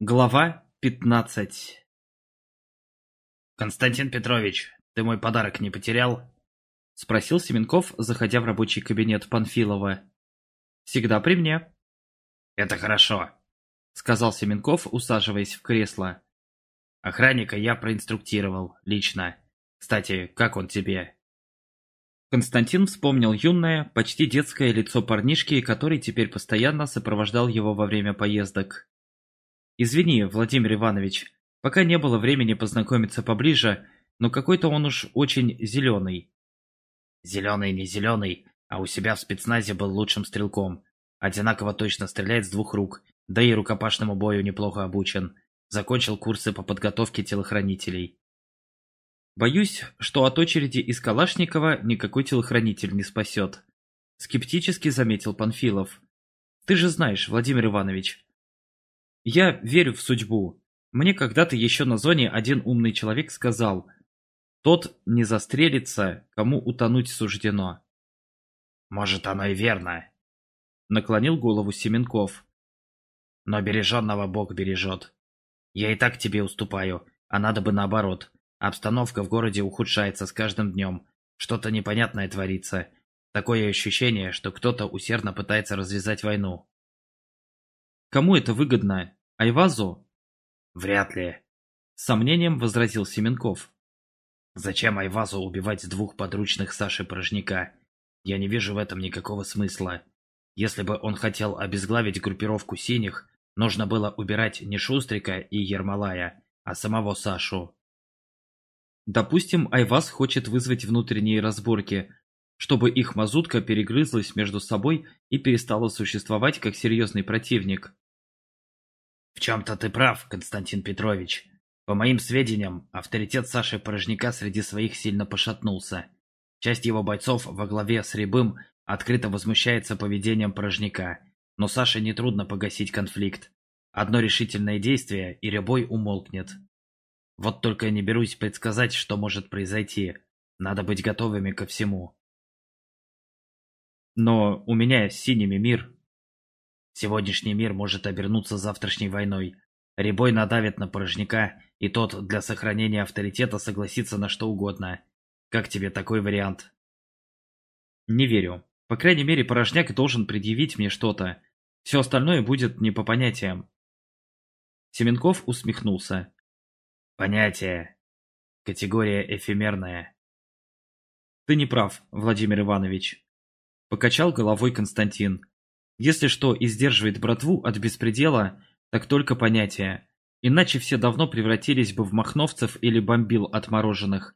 Глава 15 «Константин Петрович, ты мой подарок не потерял?» — спросил Семенков, заходя в рабочий кабинет Панфилова. «Всегда при мне». «Это хорошо», — сказал Семенков, усаживаясь в кресло. «Охранника я проинструктировал, лично. Кстати, как он тебе?» Константин вспомнил юное, почти детское лицо парнишки, который теперь постоянно сопровождал его во время поездок. Извини, Владимир Иванович, пока не было времени познакомиться поближе, но какой-то он уж очень зеленый. Зеленый не зеленый, а у себя в спецназе был лучшим стрелком. Одинаково точно стреляет с двух рук, да и рукопашному бою неплохо обучен. Закончил курсы по подготовке телохранителей. Боюсь, что от очереди из Калашникова никакой телохранитель не спасет. Скептически заметил Панфилов. Ты же знаешь, Владимир Иванович, я верю в судьбу. Мне когда-то еще на зоне один умный человек сказал, тот не застрелится, кому утонуть суждено. Может, оно и верно. Наклонил голову Семенков. Но береженного Бог бережет. Я и так тебе уступаю, а надо бы наоборот. Обстановка в городе ухудшается с каждым днем. Что-то непонятное творится. Такое ощущение, что кто-то усердно пытается развязать войну. Кому это выгодно? Айвазу? Вряд ли. С сомнением возразил Семенков. Зачем Айвазу убивать двух подручных Саши Порожняка? Я не вижу в этом никакого смысла. Если бы он хотел обезглавить группировку синих, нужно было убирать не Шустрика и Ермолая, а самого Сашу. Допустим, Айваз хочет вызвать внутренние разборки, чтобы их мазутка перегрызлась между собой и перестала существовать как серьезный противник. В чем-то ты прав, Константин Петрович. По моим сведениям, авторитет Саши Порожняка среди своих сильно пошатнулся. Часть его бойцов во главе с Рябым открыто возмущается поведением Порожняка, но Саше нетрудно погасить конфликт. Одно решительное действие, и Рябой умолкнет. Вот только я не берусь предсказать, что может произойти. Надо быть готовыми ко всему. Но у меня с синими мир, Сегодняшний мир может обернуться завтрашней войной. Рябой надавит на порожняка, и тот для сохранения авторитета согласится на что угодно. Как тебе такой вариант? Не верю. По крайней мере, порожняк должен предъявить мне что-то. Все остальное будет не по понятиям. Семенков усмехнулся. Понятие. Категория эфемерная. Ты не прав, Владимир Иванович. Покачал головой Константин. Если что и сдерживает братву от беспредела, так только понятие. Иначе все давно превратились бы в махновцев или бомбил отмороженных.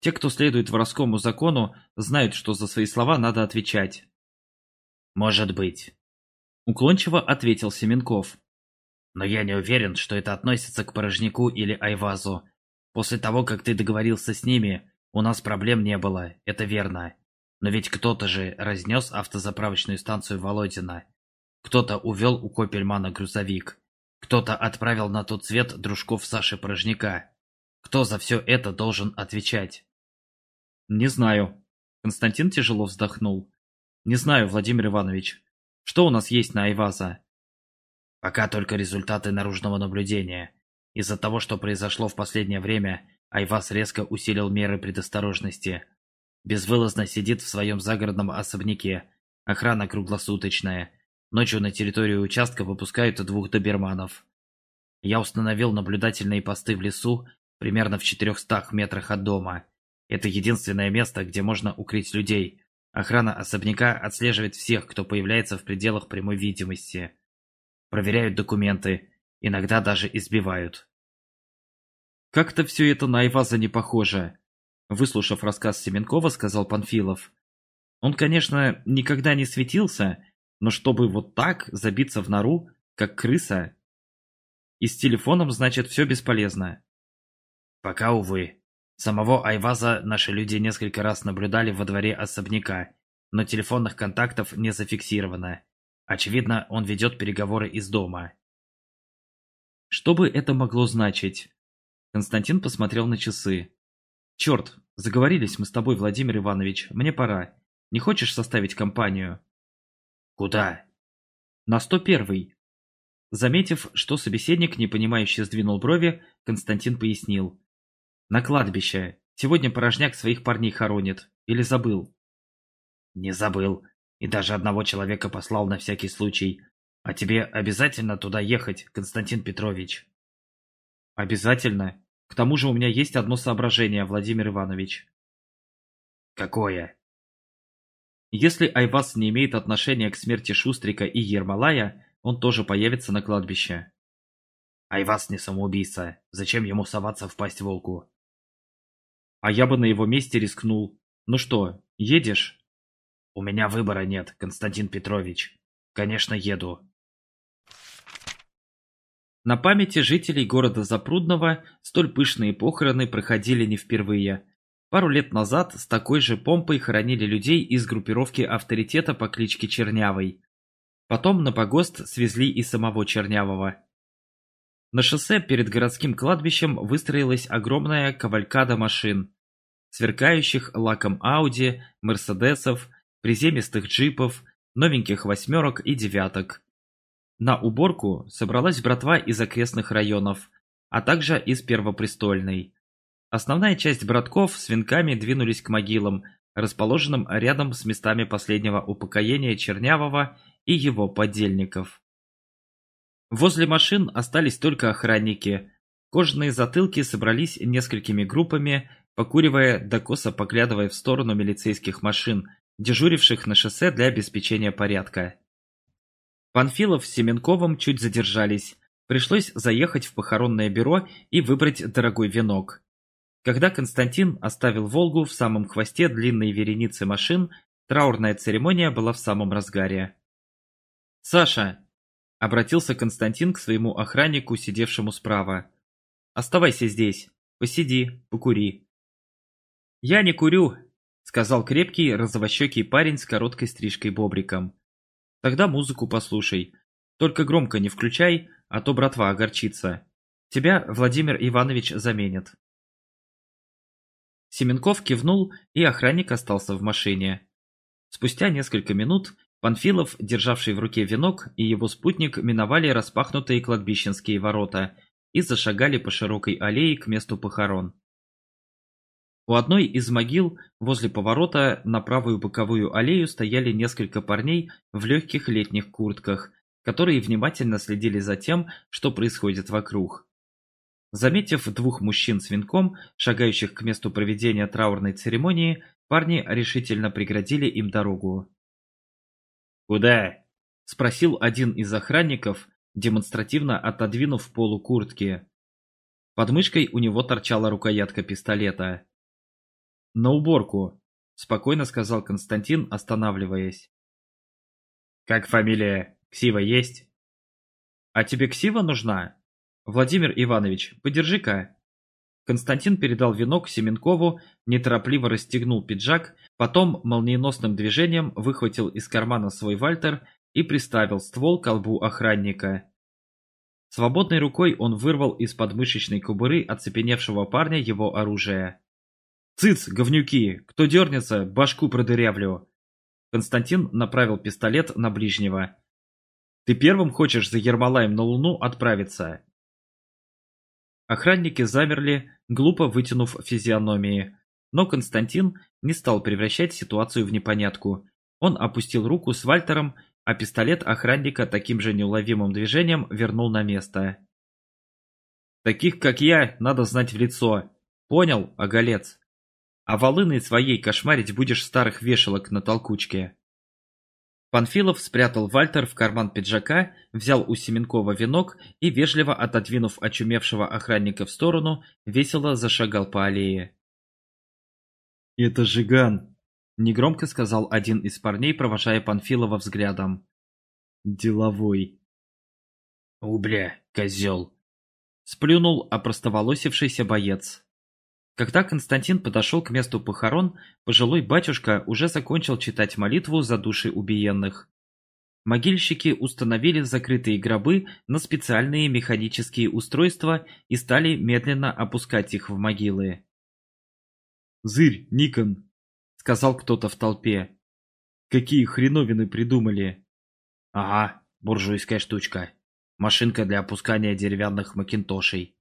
Те, кто следует воровскому закону, знают, что за свои слова надо отвечать. «Может быть», — уклончиво ответил Семенков. «Но я не уверен, что это относится к Порожнику или Айвазу. После того, как ты договорился с ними, у нас проблем не было, это верно. Но ведь кто-то же разнес автозаправочную станцию Володина. Кто-то увел у Копельмана грузовик. Кто-то отправил на тот свет дружков Саши Порожняка. Кто за все это должен отвечать? Не знаю. Константин тяжело вздохнул. Не знаю, Владимир Иванович. Что у нас есть на Айваза? Пока только результаты наружного наблюдения. Из-за того, что произошло в последнее время, Айваз резко усилил меры предосторожности. Безвылазно сидит в своем загородном особняке. Охрана круглосуточная. Ночью на территорию участка выпускают двух доберманов. Я установил наблюдательные посты в лесу, примерно в 400 метрах от дома. Это единственное место, где можно укрыть людей. Охрана особняка отслеживает всех, кто появляется в пределах прямой видимости. Проверяют документы, иногда даже избивают. Как-то все это на Айваза не похоже. Выслушав рассказ Семенкова, сказал Панфилов. Он, конечно, никогда не светился, но чтобы вот так забиться в нору, как крыса... И с телефоном, значит, все бесполезно. Пока, увы. Самого Айваза наши люди несколько раз наблюдали во дворе особняка, но телефонных контактов не зафиксировано. Очевидно, он ведет переговоры из дома. Что бы это могло значить? Константин посмотрел на часы. Черт, заговорились мы с тобой, Владимир Иванович, мне пора. Не хочешь составить компанию? Куда? На 101-й. Заметив, что собеседник непонимающе сдвинул брови, Константин пояснил. «На кладбище. Сегодня порожняк своих парней хоронит. Или забыл?» «Не забыл. И даже одного человека послал на всякий случай. А тебе обязательно туда ехать, Константин Петрович?» «Обязательно. К тому же у меня есть одно соображение, Владимир Иванович». «Какое?» Если Айвас не имеет отношения к смерти Шустрика и Ермолая, он тоже появится на кладбище. Айвас не самоубийца. Зачем ему соваться в пасть волку? А я бы на его месте рискнул. Ну что, едешь? У меня выбора нет, Константин Петрович. Конечно, еду. На памяти жителей города Запрудного столь пышные похороны проходили не впервые. Пару лет назад с такой же помпой хоронили людей из группировки авторитета по кличке Чернявый. Потом на погост свезли и самого Чернявого. На шоссе перед городским кладбищем выстроилась огромная кавалькада машин. Сверкающих лаком Ауди, Мерседесов, приземистых джипов, новеньких восьмерок и девяток. На уборку собралась братва из окрестных районов, а также из Первопрестольной. Основная часть братков с венками двинулись к могилам, расположенным рядом с местами последнего упокоения Чернявого и его подельников. Возле машин остались только охранники. Кожаные затылки собрались несколькими группами, покуривая до косо поглядывая в сторону милицейских машин, дежуривших на шоссе для обеспечения порядка. Панфилов с Семенковым чуть задержались. Пришлось заехать в похоронное бюро и выбрать дорогой венок. Когда Константин оставил «Волгу» в самом хвосте длинной вереницы машин, траурная церемония была в самом разгаре. «Саша!» – обратился Константин к своему охраннику, сидевшему справа. «Оставайся здесь. Посиди, покури». «Я не курю», – сказал крепкий, розовощекий парень с короткой стрижкой бобриком. «Тогда музыку послушай. Только громко не включай, а то братва огорчится. Тебя Владимир Иванович заменит». Семенков кивнул, и охранник остался в машине. Спустя несколько минут Панфилов, державший в руке венок, и его спутник миновали распахнутые кладбищенские ворота и зашагали по широкой аллее к месту похорон. У одной из могил возле поворота на правую боковую аллею стояли несколько парней в легких летних куртках, которые внимательно следили за тем, что происходит вокруг. Заметив двух мужчин с венком, шагающих к месту проведения траурной церемонии, парни решительно преградили им дорогу. «Куда?» – спросил один из охранников, демонстративно отодвинув полу куртки. Под мышкой у него торчала рукоятка пистолета. «На уборку», – спокойно сказал Константин, останавливаясь. «Как фамилия? Ксива есть?» «А тебе ксива нужна?» «Владимир Иванович, подержи-ка». Константин передал венок Семенкову, неторопливо расстегнул пиджак, потом молниеносным движением выхватил из кармана свой вальтер и приставил ствол к колбу охранника. Свободной рукой он вырвал из подмышечной кобуры оцепеневшего парня его оружие. «Цыц, говнюки! Кто дернется, башку продырявлю!» Константин направил пистолет на ближнего. «Ты первым хочешь за Ермолаем на Луну отправиться?» Охранники замерли, глупо вытянув физиономии. Но Константин не стал превращать ситуацию в непонятку. Он опустил руку с Вальтером, а пистолет охранника таким же неуловимым движением вернул на место. «Таких, как я, надо знать в лицо. Понял, оголец? А волыной своей кошмарить будешь старых вешалок на толкучке». Панфилов спрятал Вальтер в карман пиджака, взял у Семенкова венок и, вежливо отодвинув очумевшего охранника в сторону, весело зашагал по аллее. «Это Жиган!» – негромко сказал один из парней, провожая Панфилова взглядом. «Деловой». «Убля, козел!» – сплюнул опростоволосившийся боец. Когда Константин подошел к месту похорон, пожилой батюшка уже закончил читать молитву за души убиенных. Могильщики установили закрытые гробы на специальные механические устройства и стали медленно опускать их в могилы. «Зырь, Никон!» — сказал кто-то в толпе. «Какие хреновины придумали!» «Ага, буржуйская штучка!» Машинка для опускания деревянных макинтошей.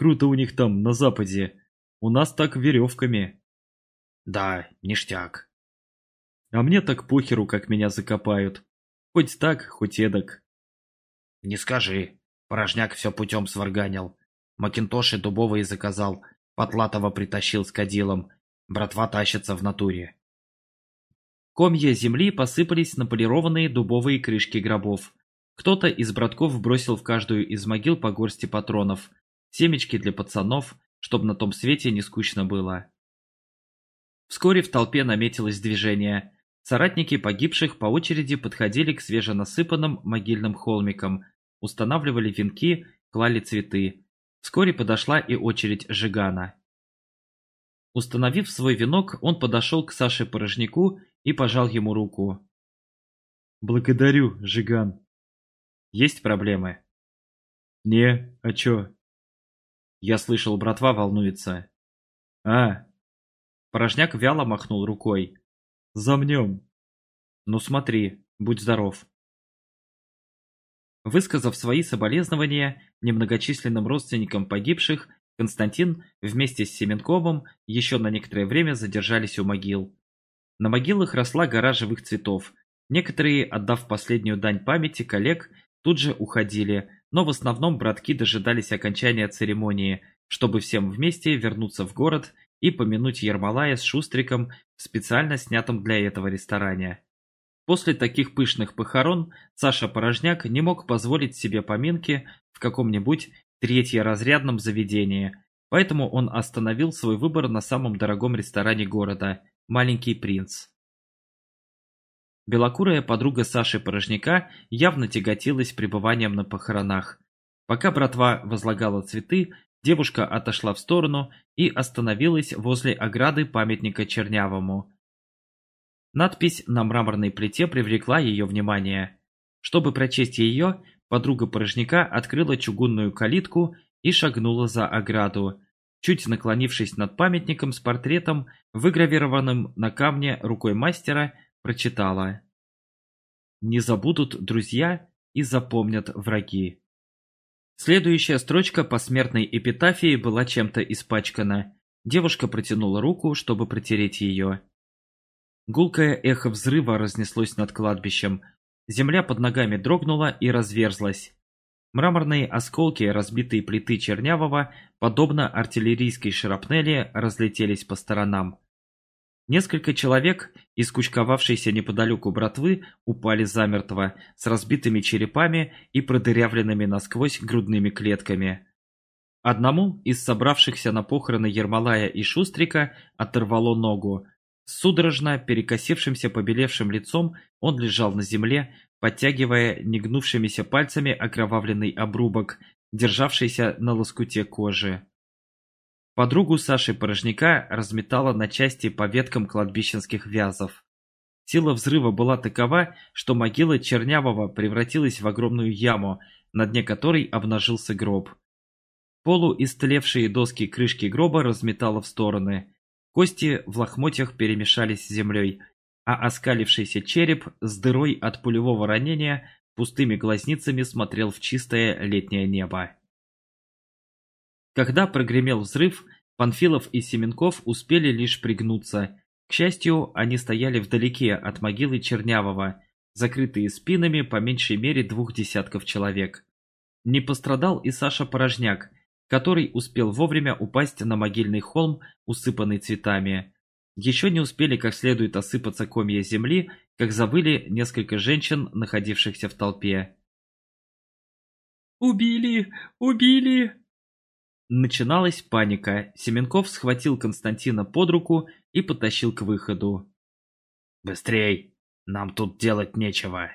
Круто у них там, на западе. У нас так веревками. Да, ништяк. А мне так похеру, как меня закопают. Хоть так, хоть эдак. Не скажи. Порожняк все путем сварганил. Макинтоши дубовые заказал. Потлатова притащил с кадилом. Братва тащится в натуре. Комья земли посыпались на полированные дубовые крышки гробов. Кто-то из братков бросил в каждую из могил по горсти патронов, семечки для пацанов, чтобы на том свете не скучно было. Вскоре в толпе наметилось движение. Соратники погибших по очереди подходили к свеженасыпанным могильным холмикам, устанавливали венки, клали цветы. Вскоре подошла и очередь Жигана. Установив свой венок, он подошел к Саше Порожняку и пожал ему руку. «Благодарю, Жиган». «Есть проблемы?» «Не, а чё?» Я слышал, братва волнуется. «А!» Порожняк вяло махнул рукой. «Замнем». «Ну смотри, будь здоров». Высказав свои соболезнования немногочисленным родственникам погибших, Константин вместе с Семенковым еще на некоторое время задержались у могил. На могилах росла гора живых цветов. Некоторые, отдав последнюю дань памяти коллег, тут же уходили, но в основном братки дожидались окончания церемонии, чтобы всем вместе вернуться в город и помянуть Ермолая с Шустриком в специально снятом для этого ресторане. После таких пышных похорон Саша Порожняк не мог позволить себе поминки в каком-нибудь третьеразрядном заведении, поэтому он остановил свой выбор на самом дорогом ресторане города – «Маленький принц». Белокурая подруга Саши Порожняка явно тяготилась пребыванием на похоронах. Пока братва возлагала цветы, девушка отошла в сторону и остановилась возле ограды памятника Чернявому. Надпись на мраморной плите привлекла ее внимание. Чтобы прочесть ее, подруга порожняка открыла чугунную калитку и шагнула за ограду, чуть наклонившись над памятником с портретом, выгравированным на камне рукой мастера, прочитала «Не забудут друзья и запомнят враги». Следующая строчка посмертной эпитафии была чем-то испачкана. Девушка протянула руку, чтобы протереть ее. Гулкое эхо взрыва разнеслось над кладбищем. Земля под ногами дрогнула и разверзлась. Мраморные осколки разбитой плиты Чернявого, подобно артиллерийской шрапнели, разлетелись по сторонам. Несколько человек, из неподалеку братвы, упали замертво, с разбитыми черепами и продырявленными насквозь грудными клетками. Одному из собравшихся на похороны Ермолая и Шустрика оторвало ногу, судорожно перекосившимся побелевшим лицом он лежал на земле, подтягивая негнувшимися пальцами окровавленный обрубок, державшийся на лоскуте кожи. Подругу Саши Порожняка разметала на части по веткам кладбищенских вязов. Сила взрыва была такова, что могила Чернявого превратилась в огромную яму, на дне которой обнажился гроб. Полуистлевшие доски крышки гроба разметало в стороны. Кости в лохмотьях перемешались с землей, а оскалившийся череп с дырой от пулевого ранения пустыми глазницами смотрел в чистое летнее небо. Когда прогремел взрыв, Панфилов и Семенков успели лишь пригнуться. К счастью, они стояли вдалеке от могилы Чернявого, закрытые спинами по меньшей мере двух десятков человек. Не пострадал и Саша Порожняк, который успел вовремя упасть на могильный холм, усыпанный цветами. Еще не успели как следует осыпаться комья земли, как забыли несколько женщин, находившихся в толпе. «Убили! Убили!» Начиналась паника. Семенков схватил Константина под руку и потащил к выходу. «Быстрей! Нам тут делать нечего!»